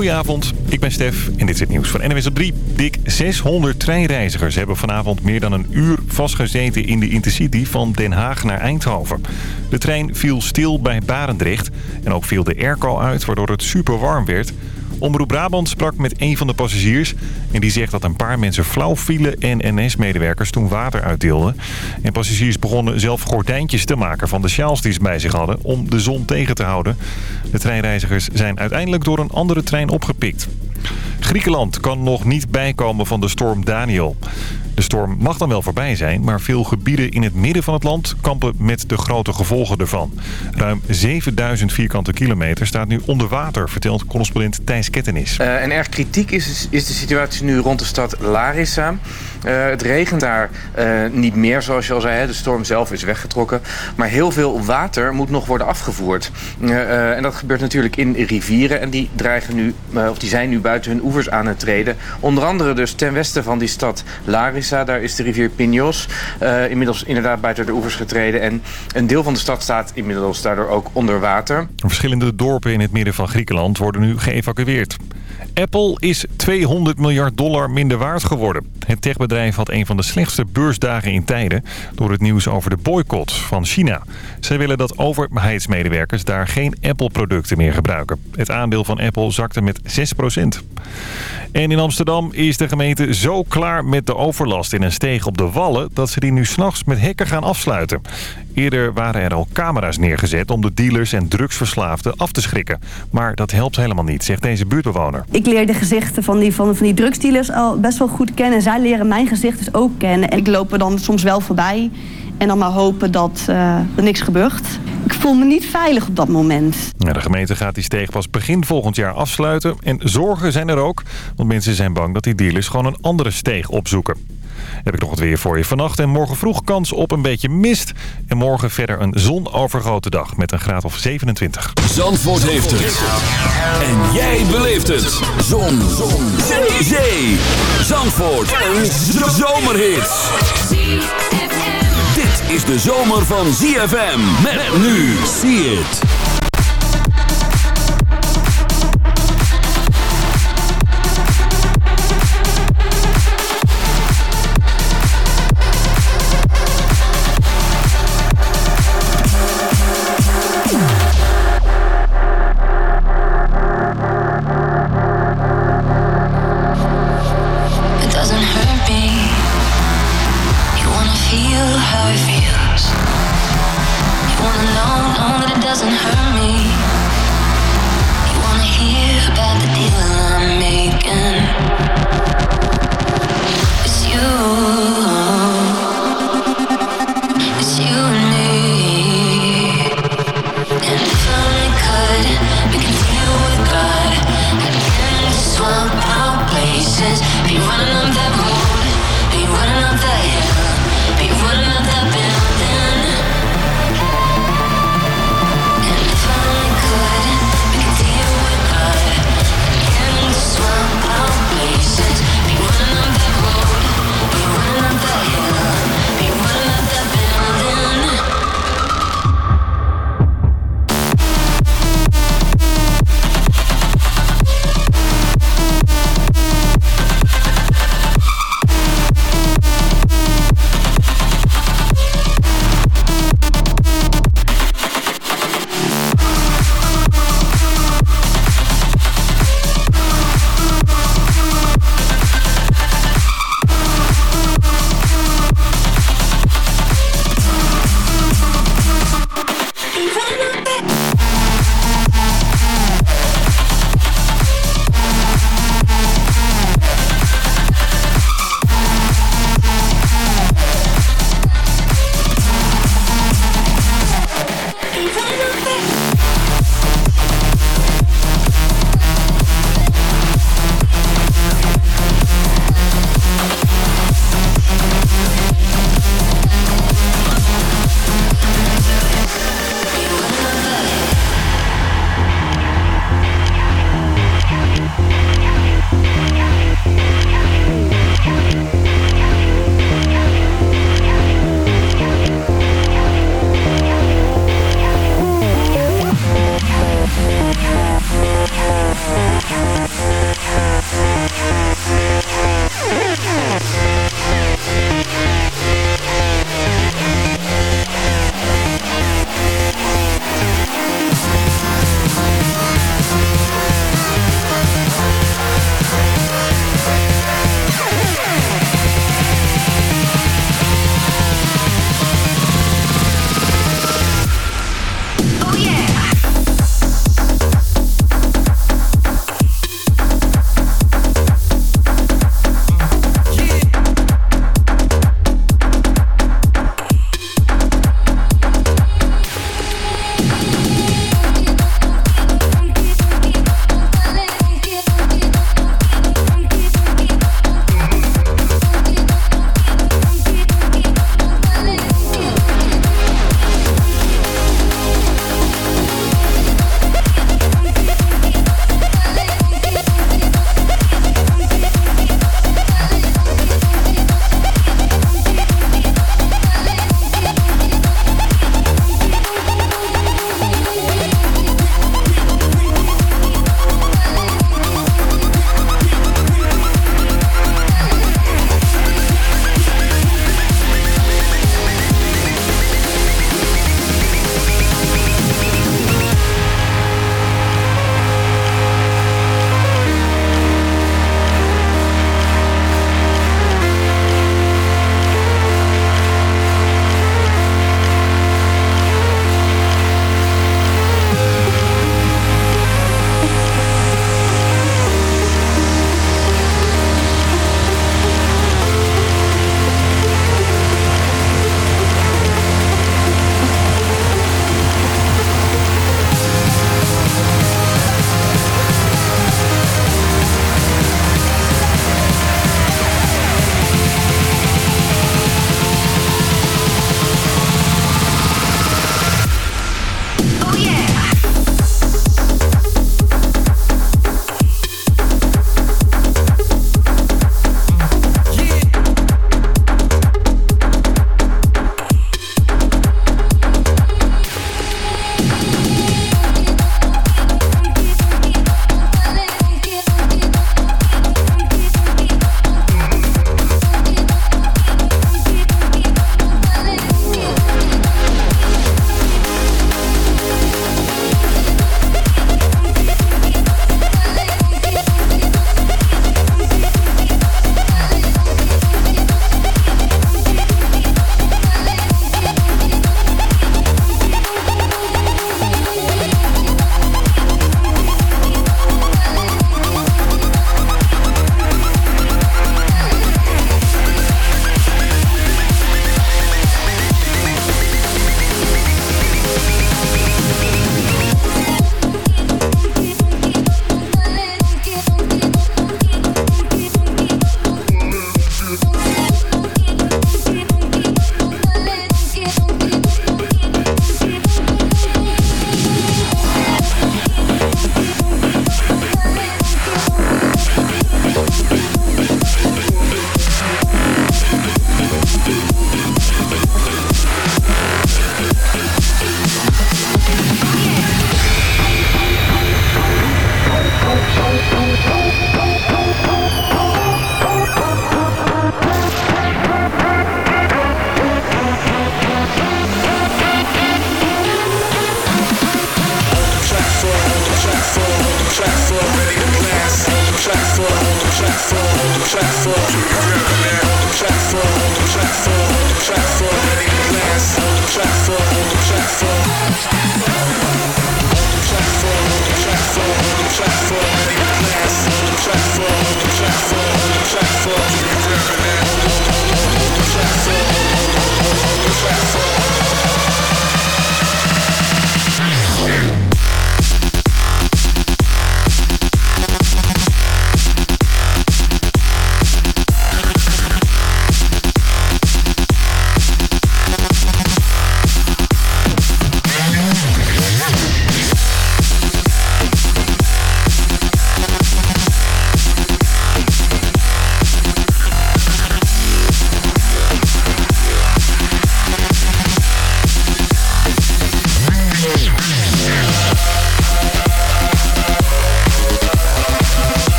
Goedenavond, ik ben Stef en dit is het nieuws van NWS op 3. Dik 600 treinreizigers hebben vanavond meer dan een uur vastgezeten in de Intercity van Den Haag naar Eindhoven. De trein viel stil bij Barendrecht en ook viel de airco uit waardoor het super warm werd... Omroep Brabant sprak met een van de passagiers. En die zegt dat een paar mensen flauw vielen en NS-medewerkers toen water uitdeelden. En passagiers begonnen zelf gordijntjes te maken van de sjaals die ze bij zich hadden... om de zon tegen te houden. De treinreizigers zijn uiteindelijk door een andere trein opgepikt. Griekenland kan nog niet bijkomen van de storm Daniel. De storm mag dan wel voorbij zijn, maar veel gebieden in het midden van het land kampen met de grote gevolgen ervan. Ruim 7000 vierkante kilometer staat nu onder water, vertelt correspondent Thijs Kettenis. Uh, en erg kritiek is, is de situatie nu rond de stad Larissa. Uh, het regent daar uh, niet meer, zoals je al zei. Hè. De storm zelf is weggetrokken. Maar heel veel water moet nog worden afgevoerd. en dat gebeurt natuurlijk in rivieren. En die, dreigen nu, of die zijn nu buiten hun oevers aan het treden. Onder andere dus ten westen van die stad Larissa daar is de rivier Pinos uh, inmiddels inderdaad buiten de oevers getreden. En een deel van de stad staat inmiddels daardoor ook onder water. Verschillende dorpen in het midden van Griekenland worden nu geëvacueerd. Apple is 200 miljard dollar minder waard geworden. Het techbedrijf had een van de slechtste beursdagen in tijden... door het nieuws over de boycott van China. Zij willen dat overheidsmedewerkers daar geen Apple-producten meer gebruiken. Het aandeel van Apple zakte met 6 En in Amsterdam is de gemeente zo klaar met de overlast in een steeg op de Wallen... dat ze die nu s'nachts met hekken gaan afsluiten. Eerder waren er al camera's neergezet om de dealers en drugsverslaafden af te schrikken. Maar dat helpt helemaal niet, zegt deze buurtbewoner. Ik leer de gezichten van die, van, die drugsdealers al best wel goed kennen. En zij leren mijn gezicht dus ook kennen. En ik loop er dan soms wel voorbij. En dan maar hopen dat uh, er niks gebeurt. Ik voel me niet veilig op dat moment. Ja, de gemeente gaat die steeg pas begin volgend jaar afsluiten. En zorgen zijn er ook. Want mensen zijn bang dat die dealers gewoon een andere steeg opzoeken. Heb ik nog het weer voor je vannacht. En morgen vroeg kans op een beetje mist. En morgen verder een zonovergrote dag met een graad of 27. Zandvoort heeft het. En jij beleeft het. Zon. Zon. Zee. Zee. Zandvoort. Een zomerhit. Dit is de zomer van ZFM. Met nu. See it.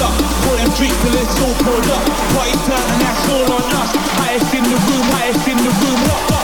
up. them drinks till it's all pulled up. Party time and that's all on us. Highest in the room, highest in the room. What?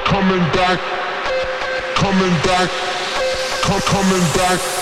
coming back, coming back, coming back.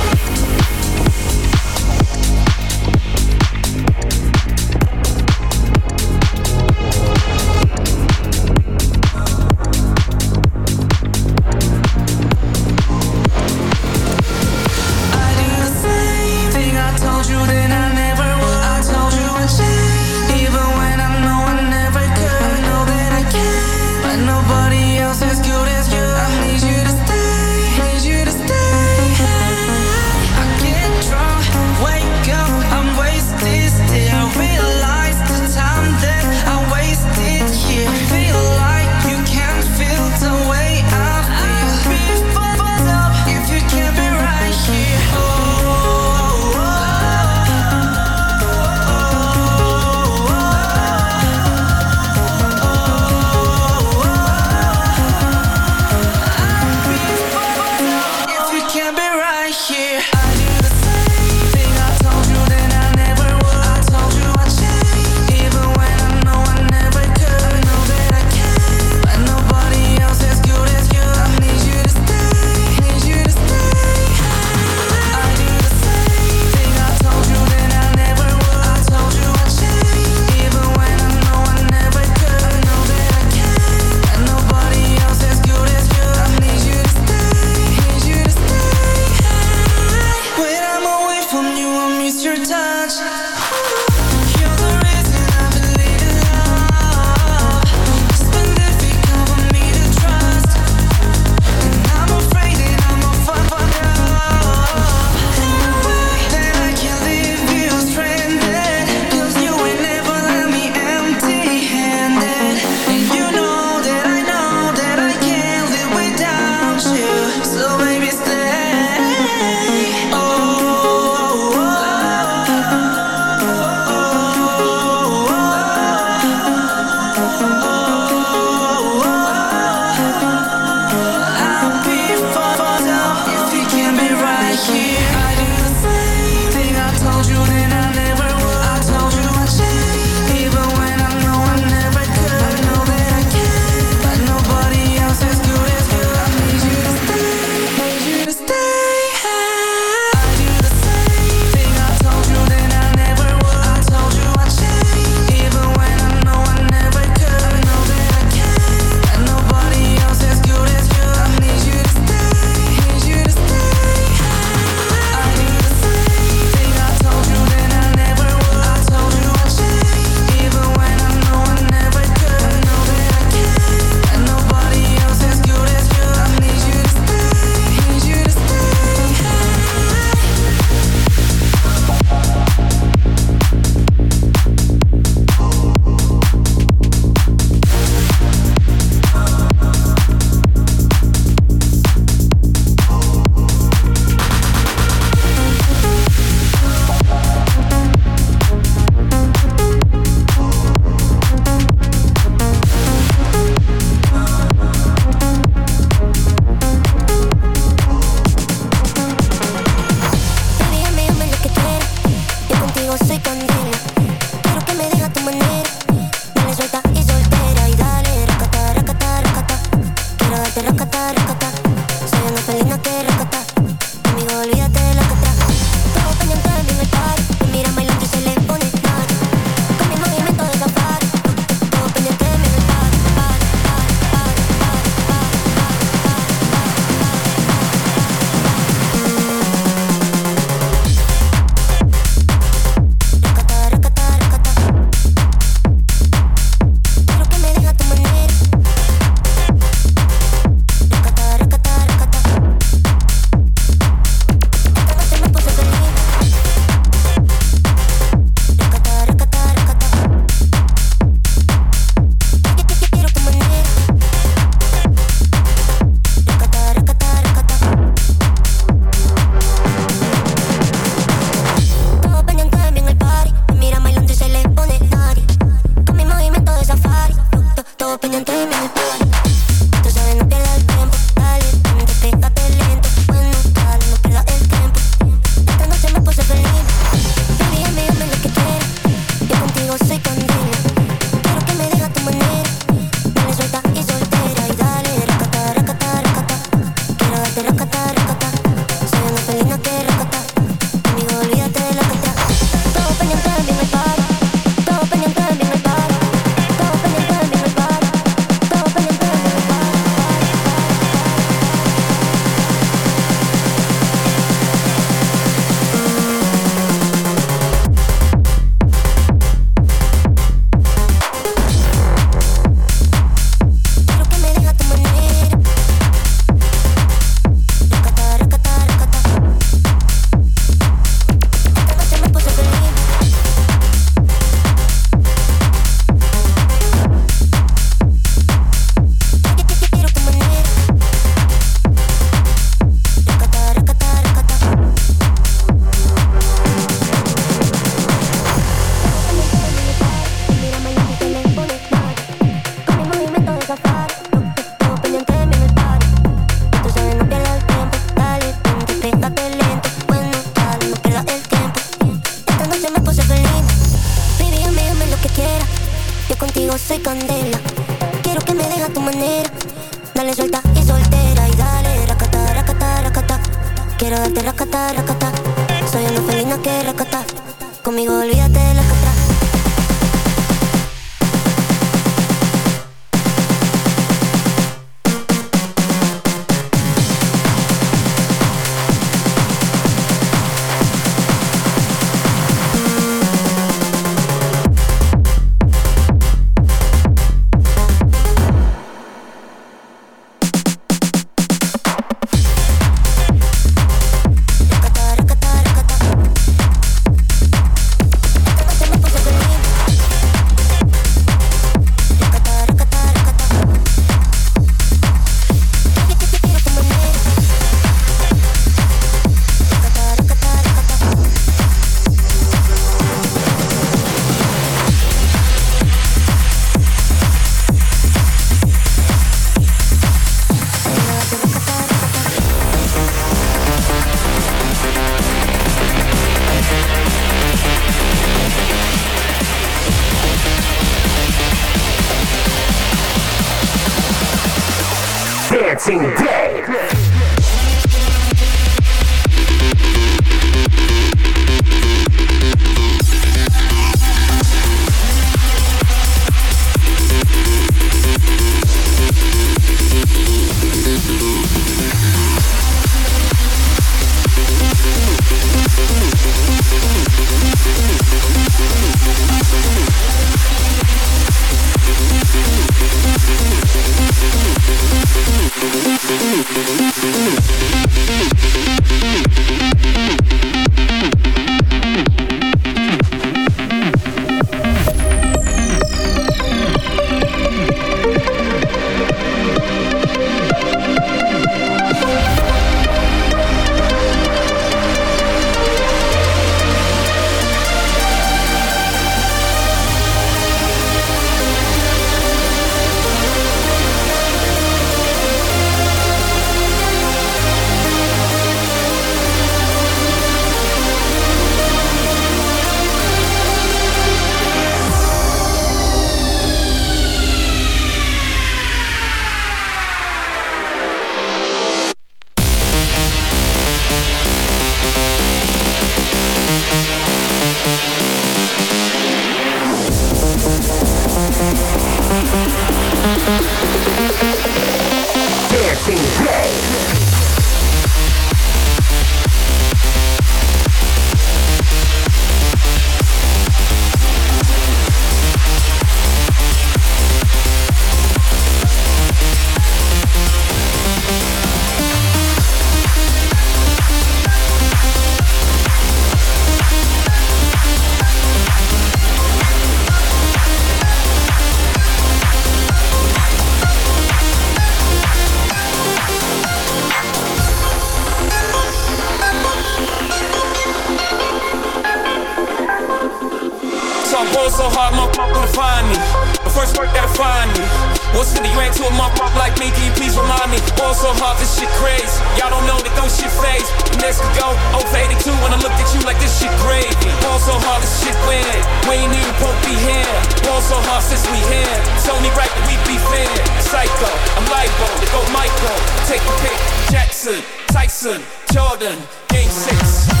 win. We ain't even be here. Ball so hard since we here. Tony right that we be fair. Psycho, I'm libo, they go Michael. Take a pick. Jackson, Tyson, Jordan, game six.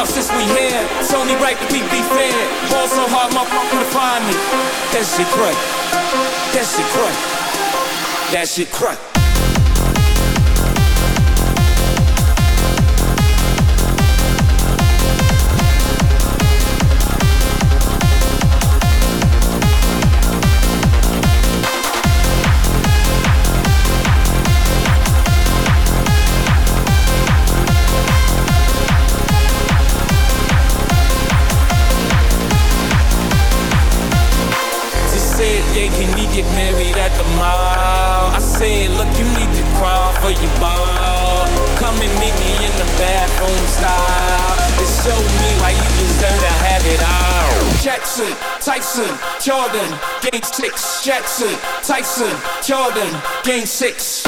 off since we here. It's only right that we be fair. Ball so hard, my gonna find me. That shit crack. That shit crack. That shit crack. yeah, can we get married at the mall? I said, look, you need to crawl for your ball. Come and meet me in the bathroom style. It showed me why you deserve to have it all. Jackson, Tyson, Jordan, game six. Jackson, Tyson, Jordan, game six.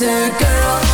a girl.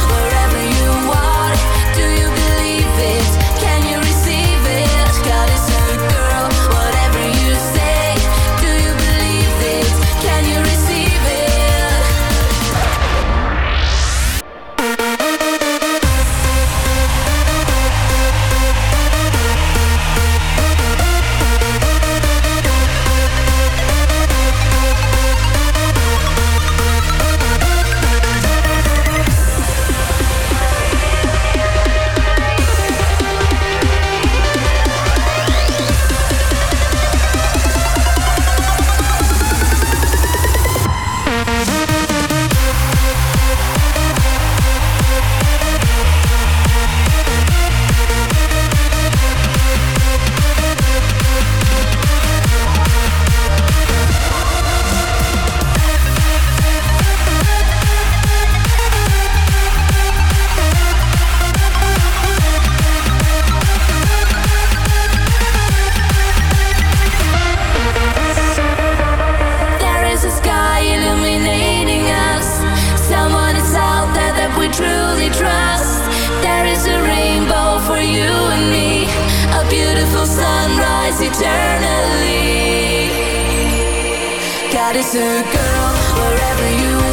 God is a girl wherever you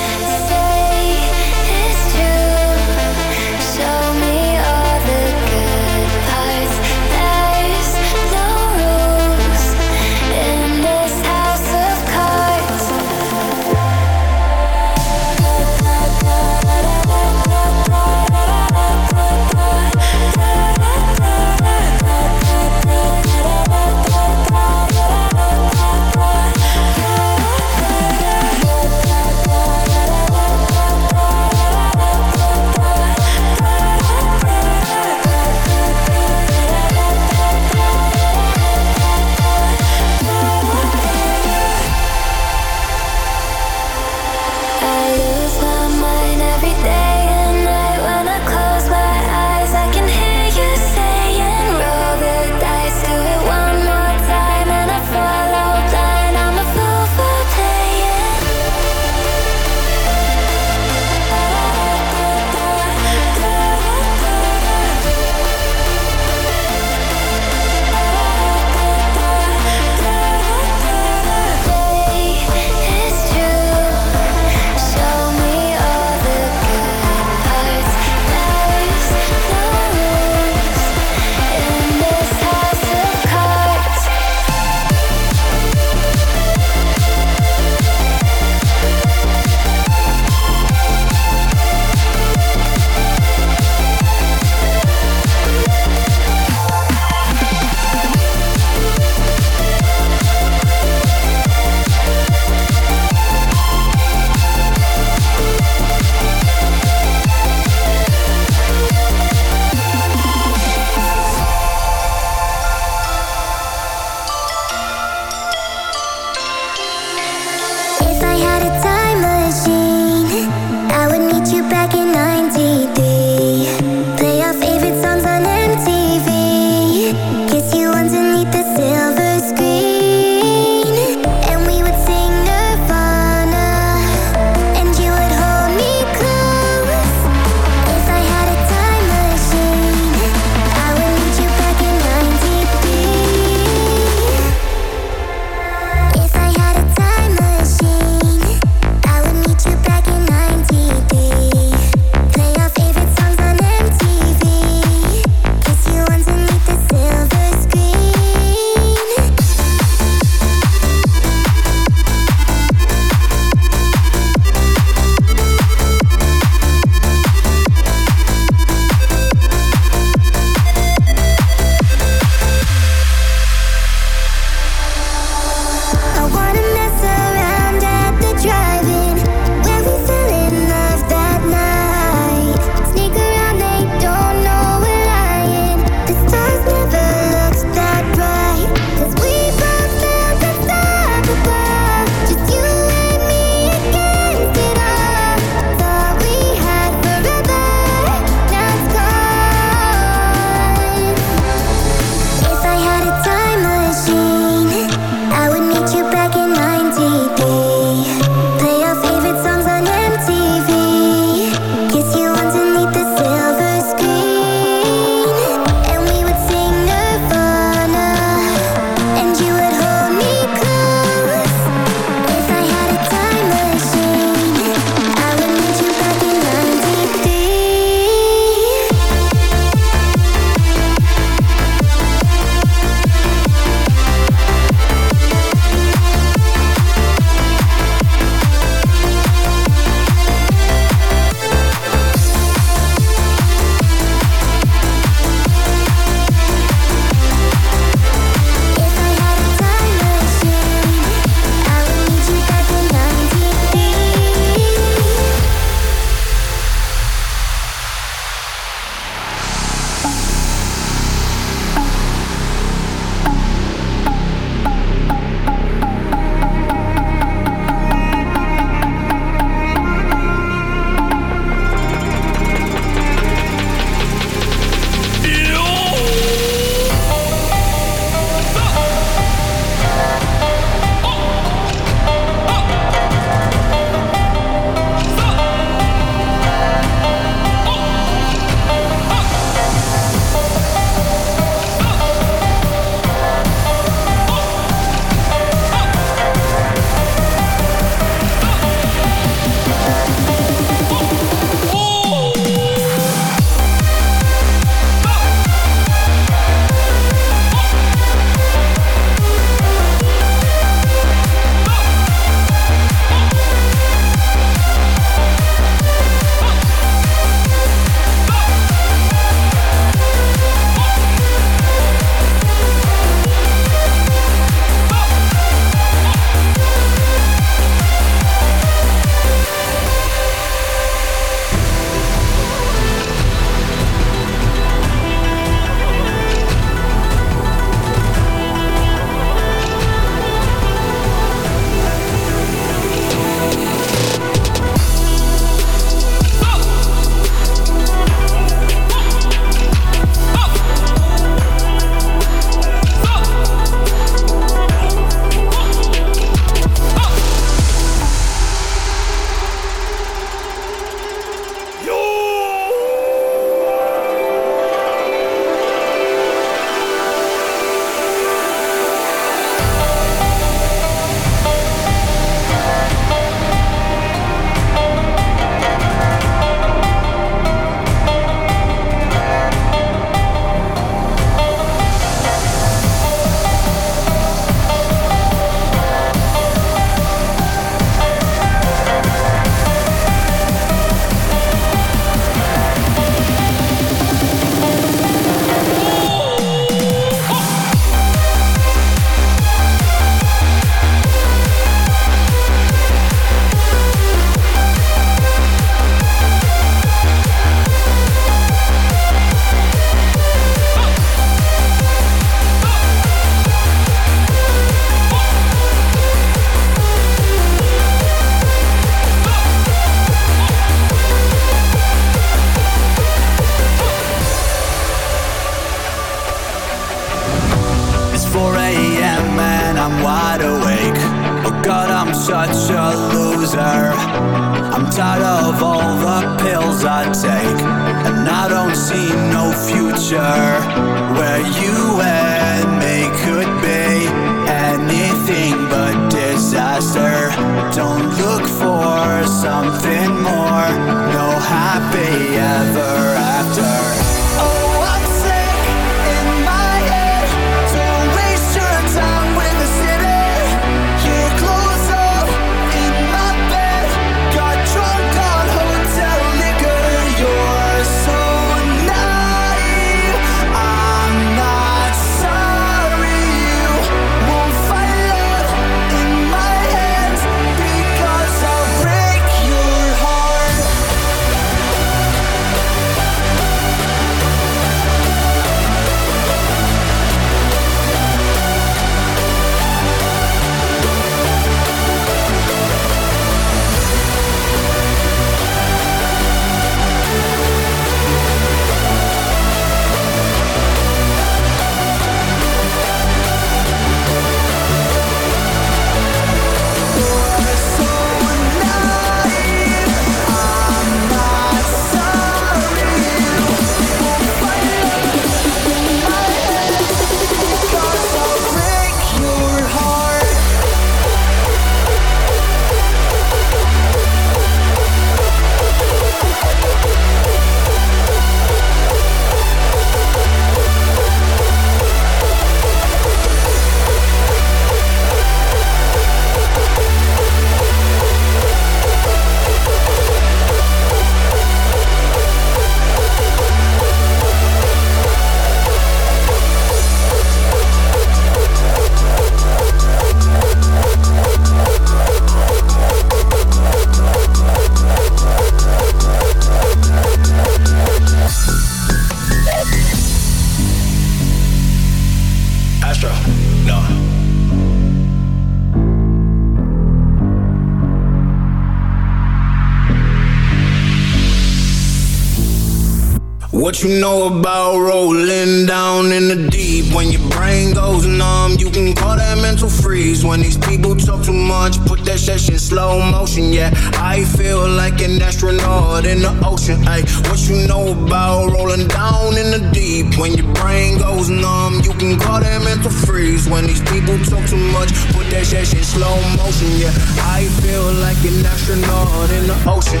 like an astronaut in the ocean.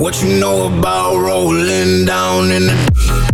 What you know about rolling down in the